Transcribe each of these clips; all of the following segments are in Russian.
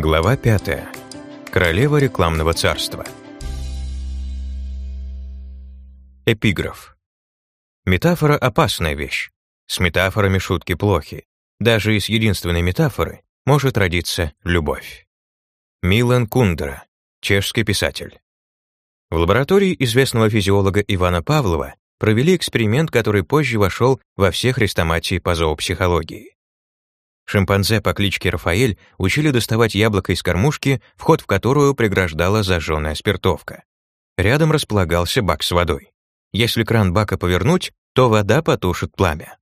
Глава 5. Королева рекламного царства. Эпиграф. Метафора — опасная вещь. С метафорами шутки плохи. Даже из единственной метафоры может родиться любовь. Милан Кундера, чешский писатель. В лаборатории известного физиолога Ивана Павлова провели эксперимент, который позже вошел во все хрестоматии по зоопсихологии. Шимпанзе по кличке Рафаэль учили доставать яблоко из кормушки, вход в которую преграждала зажженная спиртовка. Рядом располагался бак с водой. Если кран бака повернуть, то вода потушит пламя.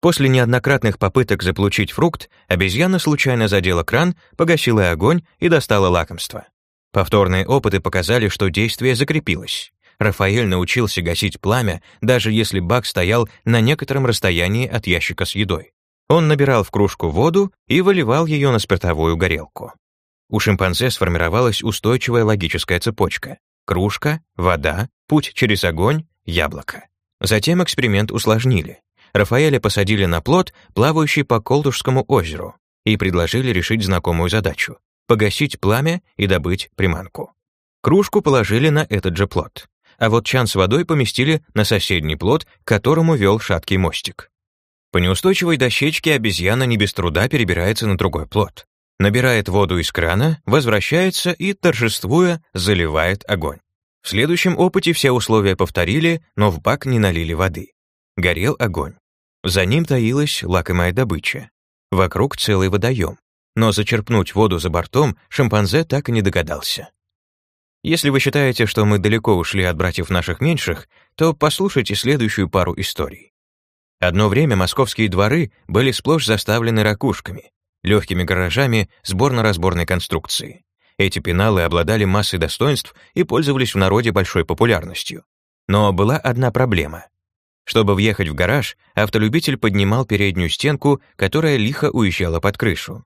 После неоднократных попыток заполучить фрукт, обезьяна случайно задела кран, погасила огонь и достала лакомство. Повторные опыты показали, что действие закрепилось. Рафаэль научился гасить пламя, даже если бак стоял на некотором расстоянии от ящика с едой. Он набирал в кружку воду и выливал ее на спиртовую горелку. У шимпанзе сформировалась устойчивая логическая цепочка. Кружка, вода, путь через огонь, яблоко. Затем эксперимент усложнили. Рафаэля посадили на плот, плавающий по Колдушскому озеру, и предложили решить знакомую задачу — погасить пламя и добыть приманку. Кружку положили на этот же плот, а вот чан с водой поместили на соседний плот, к которому вел шаткий мостик. По неустойчивой дощечке обезьяна не без труда перебирается на другой плот. Набирает воду из крана, возвращается и, торжествуя, заливает огонь. В следующем опыте все условия повторили, но в бак не налили воды. Горел огонь. За ним таилась лакомая добыча. Вокруг целый водоем. Но зачерпнуть воду за бортом шимпанзе так и не догадался. Если вы считаете, что мы далеко ушли от братьев наших меньших, то послушайте следующую пару историй. Одно время московские дворы были сплошь заставлены ракушками, легкими гаражами сборно-разборной конструкции. Эти пеналы обладали массой достоинств и пользовались в народе большой популярностью. Но была одна проблема. Чтобы въехать в гараж, автолюбитель поднимал переднюю стенку, которая лихо уезжала под крышу.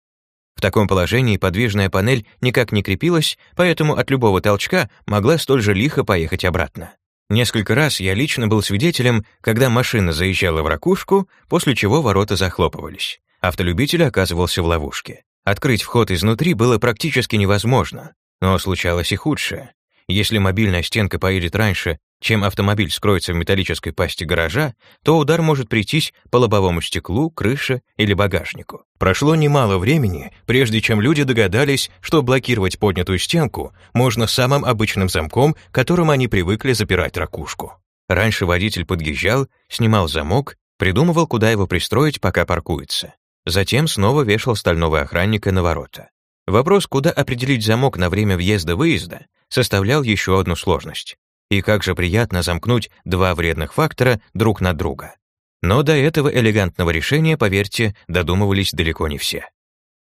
В таком положении подвижная панель никак не крепилась, поэтому от любого толчка могла столь же лихо поехать обратно. Несколько раз я лично был свидетелем, когда машина заезжала в ракушку, после чего ворота захлопывались. Автолюбитель оказывался в ловушке. Открыть вход изнутри было практически невозможно, но случалось и худшее. Если мобильная стенка поедет раньше, чем автомобиль скроется в металлической пасти гаража, то удар может прийтись по лобовому стеклу, крыше или багажнику. Прошло немало времени, прежде чем люди догадались, что блокировать поднятую стенку можно самым обычным замком, которым они привыкли запирать ракушку. Раньше водитель подъезжал, снимал замок, придумывал, куда его пристроить, пока паркуется. Затем снова вешал стального охранника на ворота. Вопрос, куда определить замок на время въезда-выезда, составлял еще одну сложность. И как же приятно замкнуть два вредных фактора друг на друга. Но до этого элегантного решения, поверьте, додумывались далеко не все.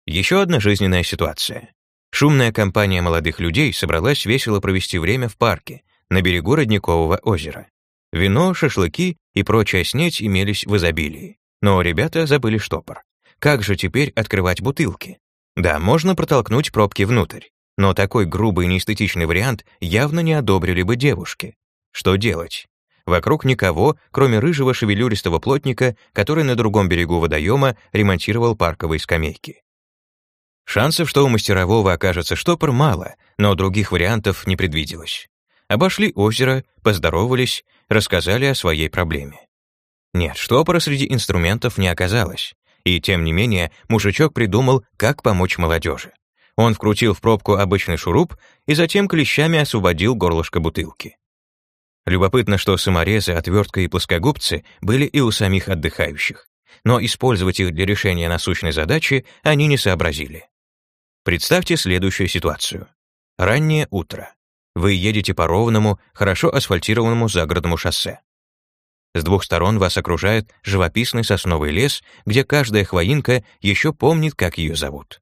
Еще одна жизненная ситуация. Шумная компания молодых людей собралась весело провести время в парке на берегу Родникового озера. Вино, шашлыки и прочая снеть имелись в изобилии. Но ребята забыли штопор. Как же теперь открывать бутылки? Да, можно протолкнуть пробки внутрь. Но такой грубый и неэстетичный вариант явно не одобрили бы девушки. Что делать? Вокруг никого, кроме рыжего шевелюристого плотника, который на другом берегу водоема ремонтировал парковые скамейки. Шансов, что у мастерового окажется штопор, мало, но других вариантов не предвиделось. Обошли озеро, поздоровались, рассказали о своей проблеме. Нет, штопора среди инструментов не оказалось. И тем не менее, мужичок придумал, как помочь молодежи. Он вкрутил в пробку обычный шуруп и затем клещами освободил горлышко бутылки. Любопытно, что саморезы, отвертка и плоскогубцы были и у самих отдыхающих, но использовать их для решения насущной задачи они не сообразили. Представьте следующую ситуацию. Раннее утро. Вы едете по ровному, хорошо асфальтированному загородному шоссе. С двух сторон вас окружает живописный сосновый лес, где каждая хвоинка еще помнит, как ее зовут.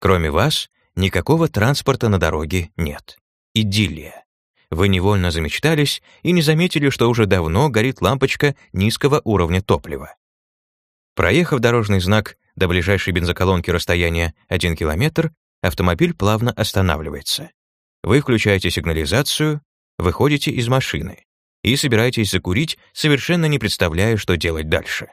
Кроме вас, никакого транспорта на дороге нет. Идиллия. Вы невольно замечтались и не заметили, что уже давно горит лампочка низкого уровня топлива. Проехав дорожный знак до ближайшей бензоколонки расстояния 1 километр, автомобиль плавно останавливается. Вы включаете сигнализацию, выходите из машины и собираетесь закурить, совершенно не представляя, что делать дальше.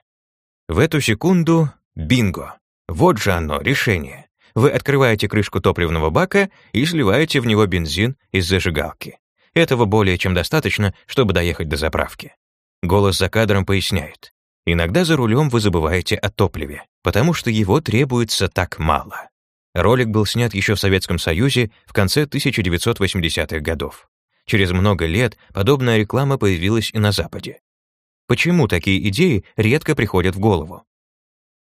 В эту секунду — бинго! Вот же оно, решение. Вы открываете крышку топливного бака и сливаете в него бензин из зажигалки. Этого более чем достаточно, чтобы доехать до заправки. Голос за кадром поясняет. Иногда за рулем вы забываете о топливе, потому что его требуется так мало. Ролик был снят еще в Советском Союзе в конце 1980-х годов. Через много лет подобная реклама появилась и на Западе. Почему такие идеи редко приходят в голову?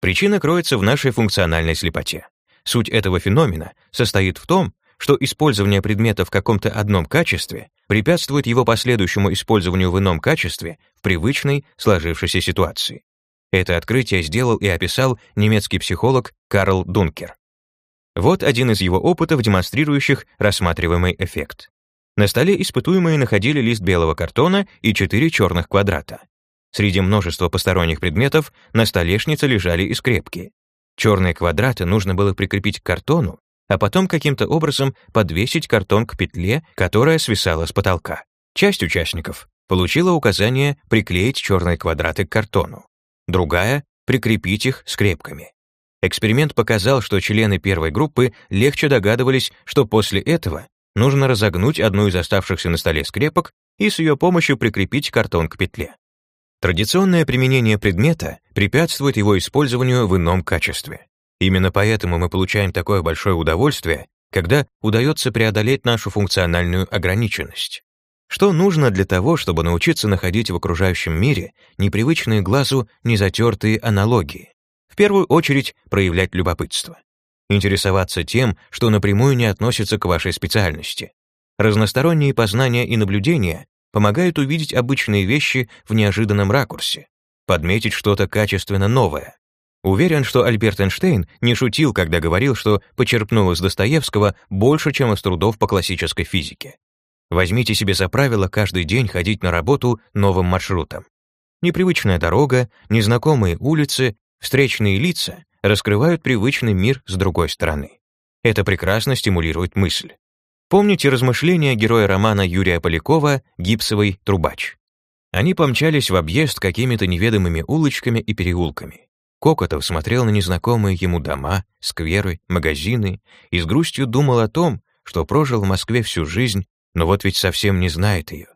Причина кроется в нашей функциональной слепоте. Суть этого феномена состоит в том, что использование предмета в каком-то одном качестве препятствует его последующему использованию в ином качестве в привычной сложившейся ситуации. Это открытие сделал и описал немецкий психолог Карл Дункер. Вот один из его опытов, демонстрирующих рассматриваемый эффект. На столе испытуемые находили лист белого картона и четыре черных квадрата. Среди множества посторонних предметов на столешнице лежали и скрепки. Черные квадраты нужно было прикрепить к картону, а потом каким-то образом подвесить картон к петле, которая свисала с потолка. Часть участников получила указание приклеить черные квадраты к картону. Другая — прикрепить их скрепками. Эксперимент показал, что члены первой группы легче догадывались, что после этого нужно разогнуть одну из оставшихся на столе скрепок и с ее помощью прикрепить картон к петле. Традиционное применение предмета препятствует его использованию в ином качестве. Именно поэтому мы получаем такое большое удовольствие, когда удается преодолеть нашу функциональную ограниченность. Что нужно для того, чтобы научиться находить в окружающем мире непривычные глазу незатертые аналогии? В первую очередь проявлять любопытство. Интересоваться тем, что напрямую не относится к вашей специальности. Разносторонние познания и наблюдения помогают увидеть обычные вещи в неожиданном ракурсе, подметить что-то качественно новое, Уверен, что Альберт Эйнштейн не шутил, когда говорил, что почерпнул из Достоевского больше, чем из трудов по классической физике. Возьмите себе за правило каждый день ходить на работу новым маршрутом. Непривычная дорога, незнакомые улицы, встречные лица раскрывают привычный мир с другой стороны. Это прекрасно стимулирует мысль. Помните размышления героя романа Юрия Полякова «Гипсовый трубач»? Они помчались в объезд какими-то неведомыми улочками и переулками. Кокотов смотрел на незнакомые ему дома, скверы, магазины и с грустью думал о том, что прожил в Москве всю жизнь, но вот ведь совсем не знает ее.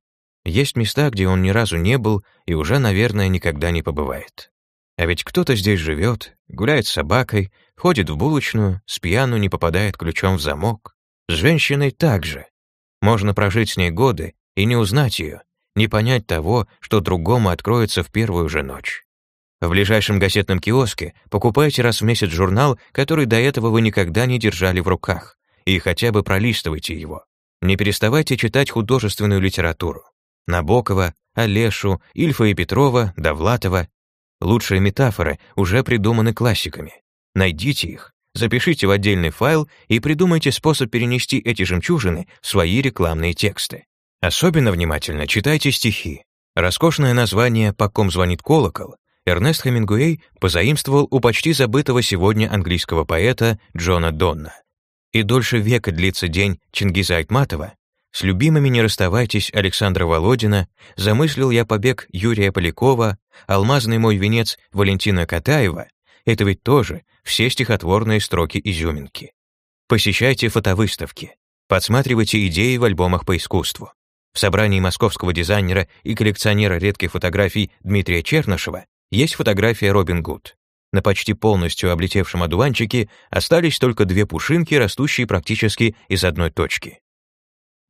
Есть места, где он ни разу не был и уже, наверное, никогда не побывает. А ведь кто-то здесь живет, гуляет с собакой, ходит в булочную, с пьяну не попадает ключом в замок. С женщиной также. Можно прожить с ней годы и не узнать ее, не понять того, что другому откроется в первую же ночь. В ближайшем газетном киоске покупайте раз в месяц журнал, который до этого вы никогда не держали в руках, и хотя бы пролистывайте его. Не переставайте читать художественную литературу. Набокова, Олешу, Ильфа и Петрова, Довлатова. Лучшие метафоры уже придуманы классиками. Найдите их, запишите в отдельный файл и придумайте способ перенести эти жемчужины в свои рекламные тексты. Особенно внимательно читайте стихи. Роскошное название «По ком звонит колокол» Эрнест Хемингуэй позаимствовал у почти забытого сегодня английского поэта Джона Донна. И дольше века длится день Чингиза Айтматова, с любимыми не расставайтесь Александра Володина, замыслил я побег Юрия Полякова, алмазный мой венец Валентина Катаева, это ведь тоже все стихотворные строки изюминки. Посещайте фотовыставки, подсматривайте идеи в альбомах по искусству. В собрании московского дизайнера и коллекционера редких фотографий Дмитрия Чернышева есть фотография Робин Гуд. На почти полностью облетевшем одуванчике остались только две пушинки, растущие практически из одной точки.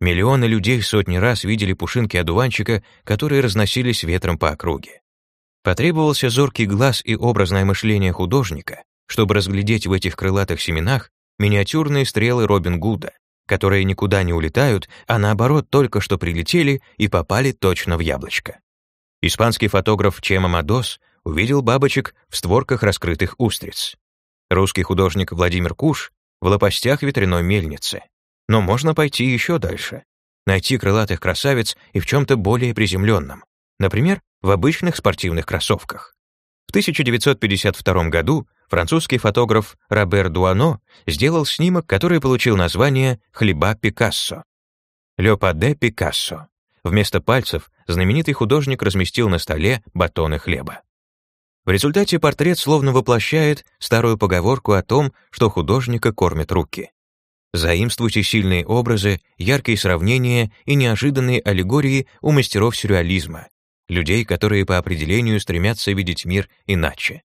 Миллионы людей сотни раз видели пушинки одуванчика, которые разносились ветром по округе. Потребовался зоркий глаз и образное мышление художника, чтобы разглядеть в этих крылатых семенах миниатюрные стрелы Робин Гуда, которые никуда не улетают, а наоборот только что прилетели и попали точно в яблочко. Испанский фотограф Чема Мадос увидел бабочек в створках раскрытых устриц. Русский художник Владимир Куш в лопастях ветряной мельницы. Но можно пойти еще дальше. Найти крылатых красавиц и в чем-то более приземленном. Например, в обычных спортивных кроссовках. В 1952 году французский фотограф Робер Дуано сделал снимок, который получил название «Хлеба Пикассо». «Ле Паде Пикассо». Вместо пальцев знаменитый художник разместил на столе батоны хлеба. В результате портрет словно воплощает старую поговорку о том, что художника кормят руки. Заимствуйте сильные образы, яркие сравнения и неожиданные аллегории у мастеров сюрреализма, людей, которые по определению стремятся видеть мир иначе.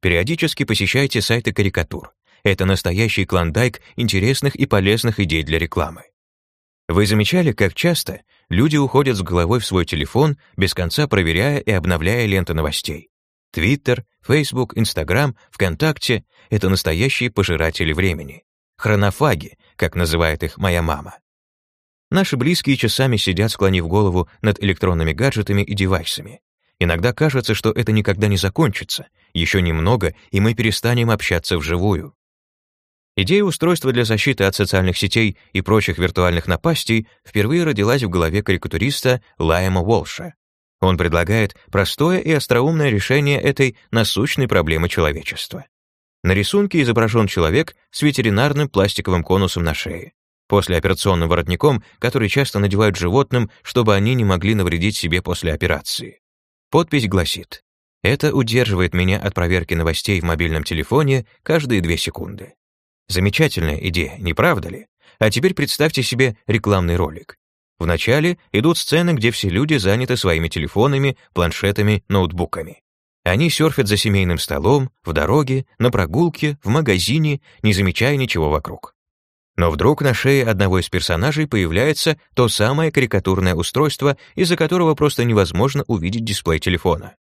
Периодически посещайте сайты карикатур. Это настоящий клондайк интересных и полезных идей для рекламы. Вы замечали, как часто люди уходят с головой в свой телефон, без конца проверяя и обновляя ленты новостей? Твиттер, Фейсбук, Инстаграм, ВКонтакте — это настоящие пожиратели времени. Хронофаги, как называет их моя мама. Наши близкие часами сидят, склонив голову над электронными гаджетами и девайсами. Иногда кажется, что это никогда не закончится. Еще немного, и мы перестанем общаться вживую. Идея устройства для защиты от социальных сетей и прочих виртуальных напастей впервые родилась в голове карикатуриста Лайма Уолша. Он предлагает простое и остроумное решение этой насущной проблемы человечества. На рисунке изображен человек с ветеринарным пластиковым конусом на шее, послеоперационным воротником, который часто надевают животным, чтобы они не могли навредить себе после операции. Подпись гласит «Это удерживает меня от проверки новостей в мобильном телефоне каждые две секунды». Замечательная идея, не правда ли? А теперь представьте себе рекламный ролик. Вначале идут сцены, где все люди заняты своими телефонами, планшетами, ноутбуками. Они серфят за семейным столом, в дороге, на прогулке, в магазине, не замечая ничего вокруг. Но вдруг на шее одного из персонажей появляется то самое карикатурное устройство, из-за которого просто невозможно увидеть дисплей телефона.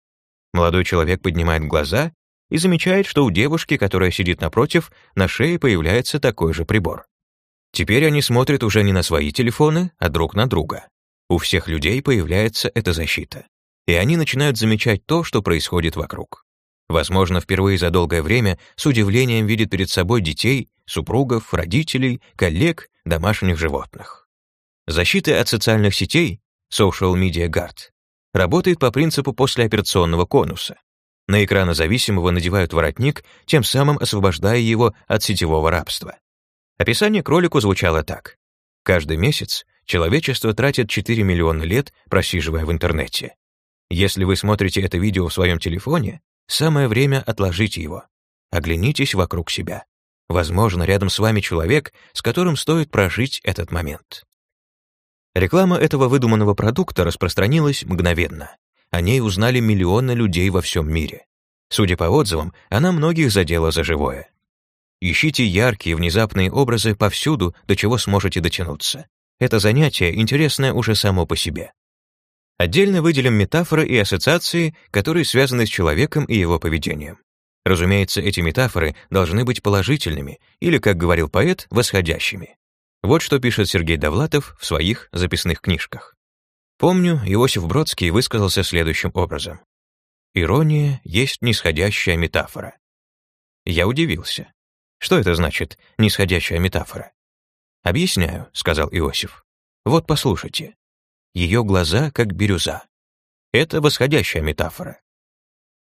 Молодой человек поднимает глаза и замечает, что у девушки, которая сидит напротив, на шее появляется такой же прибор. Теперь они смотрят уже не на свои телефоны, а друг на друга. У всех людей появляется эта защита. И они начинают замечать то, что происходит вокруг. Возможно, впервые за долгое время с удивлением видит перед собой детей, супругов, родителей, коллег, домашних животных. Защита от социальных сетей, Social Media Guard, работает по принципу послеоперационного конуса. На зависимого надевают воротник, тем самым освобождая его от сетевого рабства. Описание к ролику звучало так. Каждый месяц человечество тратит 4 миллиона лет, просиживая в интернете. Если вы смотрите это видео в своем телефоне, Самое время отложить его. Оглянитесь вокруг себя. Возможно, рядом с вами человек, с которым стоит прожить этот момент. Реклама этого выдуманного продукта распространилась мгновенно. О ней узнали миллионы людей во всем мире. Судя по отзывам, она многих задела за живое. Ищите яркие, внезапные образы повсюду, до чего сможете дотянуться. Это занятие интересное уже само по себе. Отдельно выделим метафоры и ассоциации, которые связаны с человеком и его поведением. Разумеется, эти метафоры должны быть положительными или, как говорил поэт, восходящими. Вот что пишет Сергей Довлатов в своих записных книжках. Помню, Иосиф Бродский высказался следующим образом. «Ирония есть нисходящая метафора». Я удивился. Что это значит «нисходящая метафора»? «Объясняю», — сказал Иосиф. «Вот послушайте. Ее глаза как бирюза. Это восходящая метафора.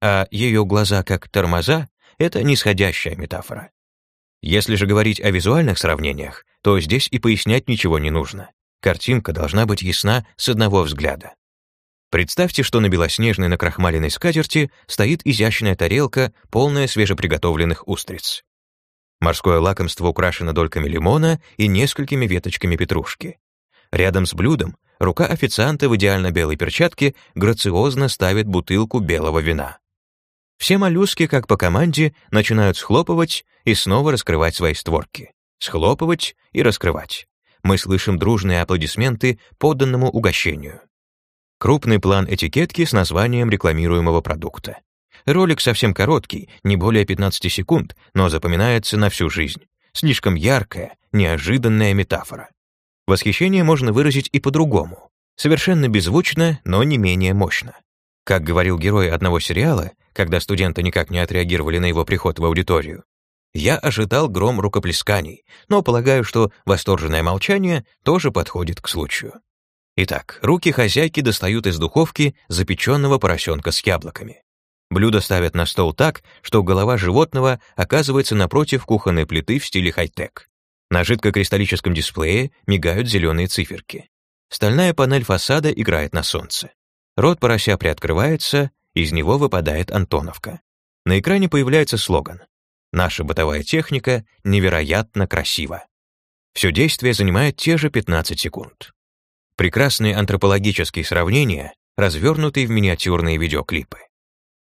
А ее глаза как тормоза — это нисходящая метафора. Если же говорить о визуальных сравнениях, то здесь и пояснять ничего не нужно. Картинка должна быть ясна с одного взгляда. Представьте, что на белоснежной накрахмаленной скатерти стоит изящная тарелка, полная свежеприготовленных устриц. Морское лакомство украшено дольками лимона и несколькими веточками петрушки. Рядом с блюдом рука официанта в идеально белой перчатке грациозно ставит бутылку белого вина. Все моллюски, как по команде, начинают схлопывать и снова раскрывать свои створки. Схлопывать и раскрывать. Мы слышим дружные аплодисменты подданному угощению. Крупный план этикетки с названием рекламируемого продукта. Ролик совсем короткий, не более 15 секунд, но запоминается на всю жизнь. Слишком яркая, неожиданная метафора. Восхищение можно выразить и по-другому. Совершенно беззвучно, но не менее мощно. Как говорил герой одного сериала, когда студенты никак не отреагировали на его приход в аудиторию, я ожидал гром рукоплесканий, но полагаю, что восторженное молчание тоже подходит к случаю. Итак, руки хозяйки достают из духовки запеченного поросенка с яблоками. Блюдо ставят на стол так, что голова животного оказывается напротив кухонной плиты в стиле хай-тек. На жидкокристаллическом дисплее мигают зеленые циферки. Стальная панель фасада играет на солнце. Рот порося приоткрывается, Из него выпадает Антоновка. На экране появляется слоган «Наша бытовая техника невероятно красива». Все действие занимает те же 15 секунд. Прекрасные антропологические сравнения, развернутые в миниатюрные видеоклипы.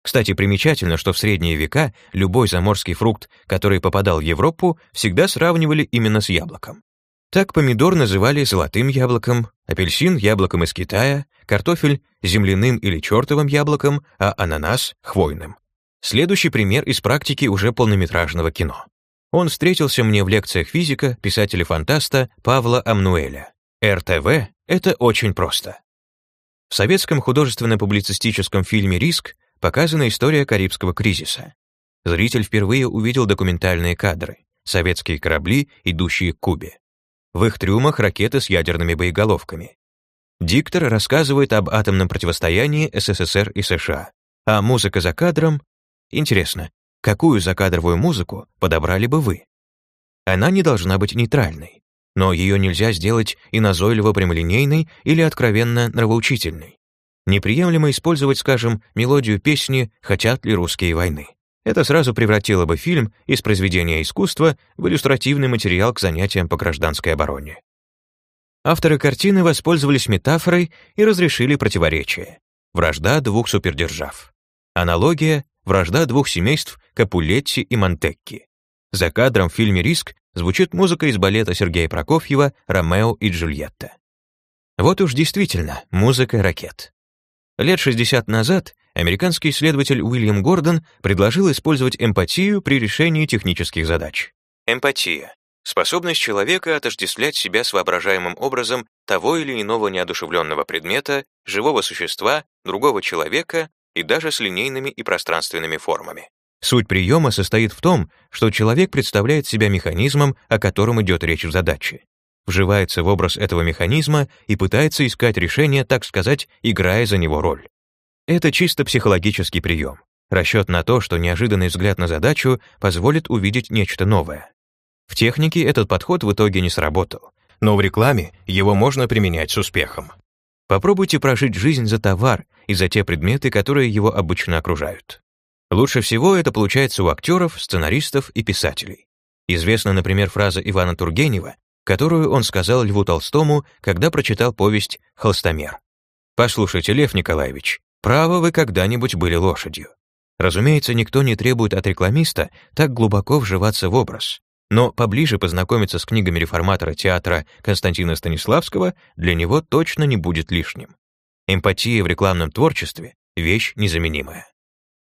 Кстати, примечательно, что в средние века любой заморский фрукт, который попадал в Европу, всегда сравнивали именно с яблоком. Так помидор называли золотым яблоком, апельсин — яблоком из Китая, картофель — земляным или чертовым яблоком, а ананас — хвойным. Следующий пример из практики уже полнометражного кино. Он встретился мне в лекциях физика писателя-фантаста Павла Амнуэля. РТВ — это очень просто. В советском художественно-публицистическом фильме «Риск» показана история Карибского кризиса. Зритель впервые увидел документальные кадры, советские корабли, идущие к Кубе. В их трюмах ракеты с ядерными боеголовками. Диктор рассказывает об атомном противостоянии СССР и США, а музыка за кадром... Интересно, какую закадровую музыку подобрали бы вы? Она не должна быть нейтральной, но ее нельзя сделать и назойливо прямолинейной или откровенно нравоучительной. Неприемлемо использовать, скажем, мелодию песни «Хотят ли русские войны». Это сразу превратило бы фильм из произведения искусства в иллюстративный материал к занятиям по гражданской обороне. Авторы картины воспользовались метафорой и разрешили противоречие. Вражда двух супердержав. Аналогия — вражда двух семейств Капулетти и Монтекки. За кадром в фильме «Риск» звучит музыка из балета Сергея Прокофьева «Ромео и Джульетта». Вот уж действительно музыка ракет. Лет 60 назад американский исследователь Уильям Гордон предложил использовать эмпатию при решении технических задач. Эмпатия — способность человека отождествлять себя с воображаемым образом того или иного неодушевленного предмета, живого существа, другого человека и даже с линейными и пространственными формами. Суть приема состоит в том, что человек представляет себя механизмом, о котором идет речь в задаче. Вживается в образ этого механизма и пытается искать решение, так сказать, играя за него роль. Это чисто психологический прием. Расчет на то, что неожиданный взгляд на задачу позволит увидеть нечто новое. В технике этот подход в итоге не сработал, но в рекламе его можно применять с успехом. Попробуйте прожить жизнь за товар и за те предметы, которые его обычно окружают. Лучше всего это получается у актеров, сценаристов и писателей. Известна, например, фраза Ивана Тургенева, которую он сказал Льву Толстому, когда прочитал повесть «Холстомер». «Послушайте, Лев Николаевич, Право, вы когда-нибудь были лошадью. Разумеется, никто не требует от рекламиста так глубоко вживаться в образ. Но поближе познакомиться с книгами реформатора театра Константина Станиславского для него точно не будет лишним. Эмпатия в рекламном творчестве — вещь незаменимая.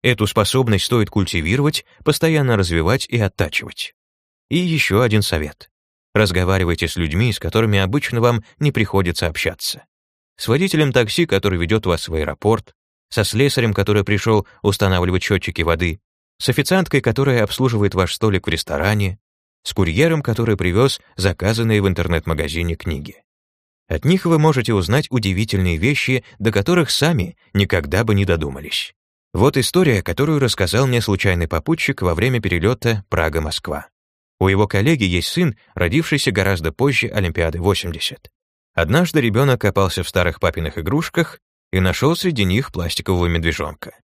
Эту способность стоит культивировать, постоянно развивать и оттачивать. И еще один совет. Разговаривайте с людьми, с которыми обычно вам не приходится общаться. С водителем такси, который ведет вас в аэропорт, со слесарем, который пришел устанавливать счетчики воды, с официанткой, которая обслуживает ваш столик в ресторане, с курьером, который привез заказанные в интернет-магазине книги. От них вы можете узнать удивительные вещи, до которых сами никогда бы не додумались. Вот история, которую рассказал мне случайный попутчик во время перелета Прага-Москва. У его коллеги есть сын, родившийся гораздо позже Олимпиады 80. Однажды ребенок копался в старых папиных игрушках и нашел среди них пластикового медвежонка.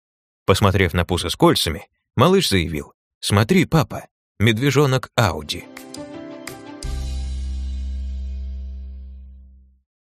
Посмотрев на пузо с кольцами, малыш заявил, «Смотри, папа, медвежонок Ауди».